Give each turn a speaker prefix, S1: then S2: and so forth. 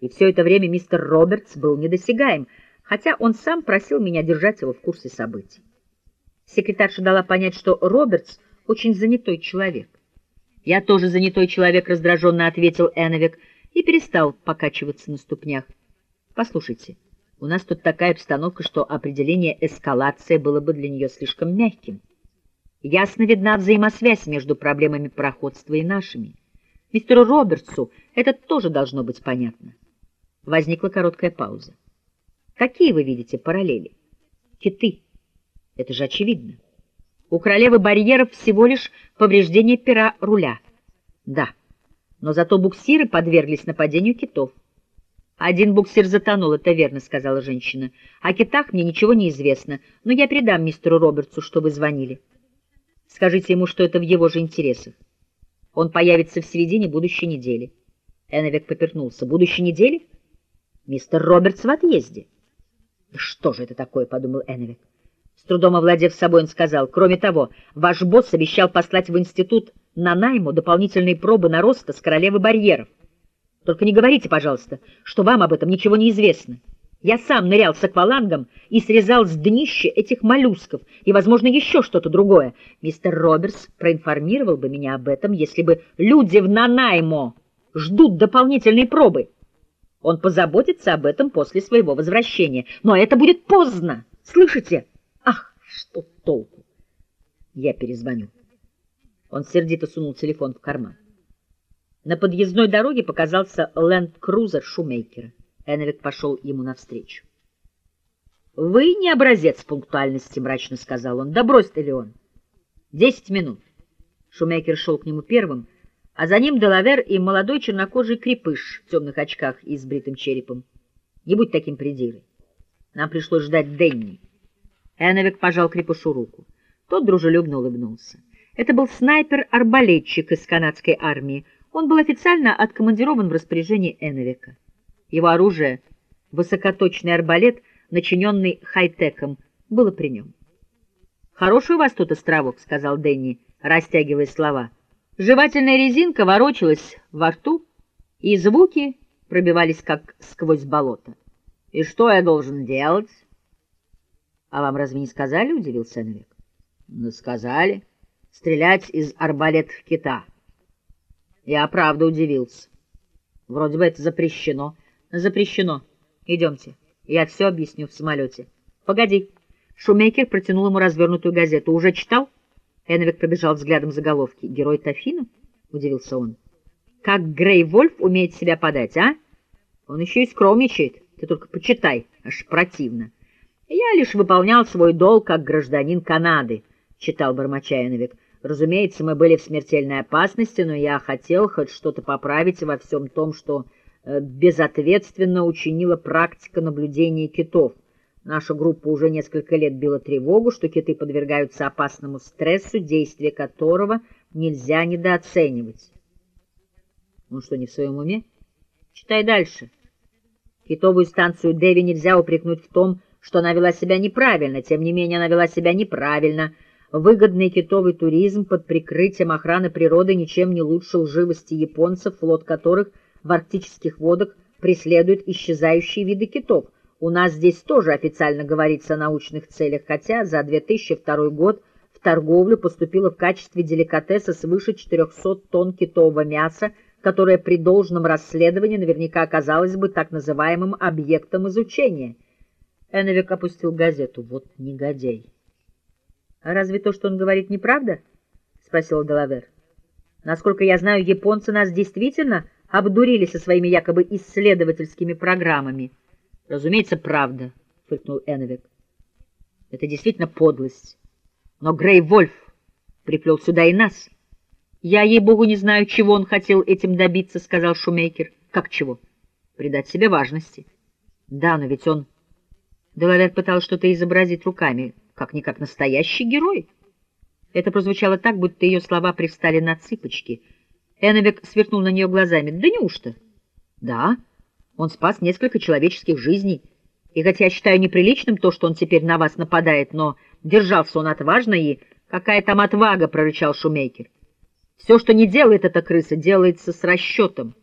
S1: И все это время мистер Робертс был недосягаем, хотя он сам просил меня держать его в курсе событий. Секретарша дала понять, что Робертс очень занятой человек. «Я тоже занятой человек», — раздраженно ответил Эновик и перестал покачиваться на ступнях. «Послушайте, у нас тут такая обстановка, что определение «эскалация» было бы для нее слишком мягким. Ясно видна взаимосвязь между проблемами пароходства и нашими. Мистеру Робертсу это тоже должно быть понятно». Возникла короткая пауза. «Какие вы видите параллели?» «Киты. Это же очевидно». У королевы барьеров всего лишь повреждение пера руля. Да, но зато буксиры подверглись нападению китов. Один буксир затонул, это верно, сказала женщина. О китах мне ничего не известно, но я передам мистеру Робертсу, что вы звонили. Скажите ему, что это в его же интересах. Он появится в середине будущей недели. Эновик попернулся. Будущей недели? Мистер Робертс в отъезде. Да что же это такое, подумал Эновик трудом овладев собой, он сказал, «Кроме того, ваш босс обещал послать в институт на найму дополнительные пробы на роста с королевы барьеров. Только не говорите, пожалуйста, что вам об этом ничего не известно. Я сам нырял с аквалангом и срезал с днища этих моллюсков и, возможно, еще что-то другое. Мистер Робертс проинформировал бы меня об этом, если бы люди в Нанаймо ждут дополнительные пробы. Он позаботится об этом после своего возвращения. Но это будет поздно. Слышите? Что толку? Я перезвоню. Он сердито сунул телефон в карман. На подъездной дороге показался ленд-крузер Шумейкера. Эновик пошел ему навстречу. — Вы не образец пунктуальности, — мрачно сказал он. — Да брось ты, Леон. — Десять минут. Шумейкер шел к нему первым, а за ним Делавер и молодой чернокожий крепыш в темных очках и с бритым черепом. Не будь таким придирой. Нам пришлось ждать Денни. Эновик пожал крепышу руку. Тот дружелюбно улыбнулся. Это был снайпер-арбалетчик из канадской армии. Он был официально откомандирован в распоряжении Эновика. Его оружие, высокоточный арбалет, начиненный хай-теком, было при нем. «Хороший у вас тут островок», — сказал Дэнни, растягивая слова. Жевательная резинка ворочалась во рту, и звуки пробивались, как сквозь болото. «И что я должен делать?» — А вам разве не сказали? — удивился Энвик. — Ну, сказали. Стрелять из арбалетов кита. Я правда удивился. Вроде бы это запрещено. Запрещено. Идемте. Я все объясню в самолете. Погоди. Шумейкер протянул ему развернутую газету. Уже читал? Энвик пробежал взглядом заголовки. Герой Тафина? Удивился он. Как Грей Вольф умеет себя подать, а? Он еще и скромничает. Ты только почитай. Аж противно. «Я лишь выполнял свой долг как гражданин Канады», — читал Бармачайновик. «Разумеется, мы были в смертельной опасности, но я хотел хоть что-то поправить во всем том, что э, безответственно учинила практика наблюдения китов. Наша группа уже несколько лет била тревогу, что киты подвергаются опасному стрессу, действие которого нельзя недооценивать». «Ну что, не в своем уме? Читай дальше». Китовую станцию Дэви нельзя упрекнуть в том, что она вела себя неправильно, тем не менее она вела себя неправильно. Выгодный китовый туризм под прикрытием охраны природы ничем не лучше лживости японцев, флот которых в арктических водах преследует исчезающие виды китов. У нас здесь тоже официально говорится о научных целях, хотя за 2002 год в торговлю поступило в качестве деликатеса свыше 400 тонн китового мяса, которое при должном расследовании наверняка оказалось бы так называемым объектом изучения – Эновик опустил газету. Вот негодяй. — А разве то, что он говорит, неправда? — спросил Делавер. — Насколько я знаю, японцы нас действительно обдурили со своими якобы исследовательскими программами. — Разумеется, правда, — фыркнул Эновик. — Это действительно подлость. Но Грей Вольф приплел сюда и нас. — Я, ей-богу, не знаю, чего он хотел этим добиться, — сказал Шумейкер. — Как чего? — Придать себе важности. — Да, но ведь он... Делавер пытался что-то изобразить руками, как-никак настоящий герой. Это прозвучало так, будто ее слова привстали на цыпочки. Эновик сверкнул на нее глазами. «Да неужто?» «Да, он спас несколько человеческих жизней. И хотя я считаю неприличным то, что он теперь на вас нападает, но держался он отважно и... Какая там отвага!» — прорычал Шумейкер. «Все, что не делает эта крыса, делается с расчетом».